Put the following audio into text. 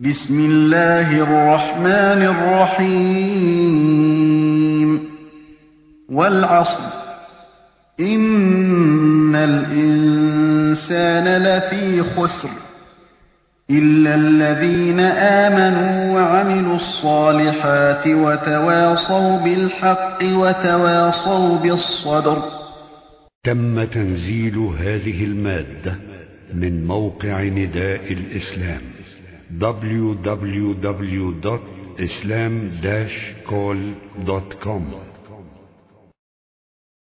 بسم الله الرحمن الرحيم. والعصر. إن الإنسان لفي خسر. إلا الذين آمنوا وعملوا الصالحات وتواصوا بالحق وتواصوا بالصبر. تم تنزيل هذه المادة من موقع نداء الإسلام. www.islam-call.com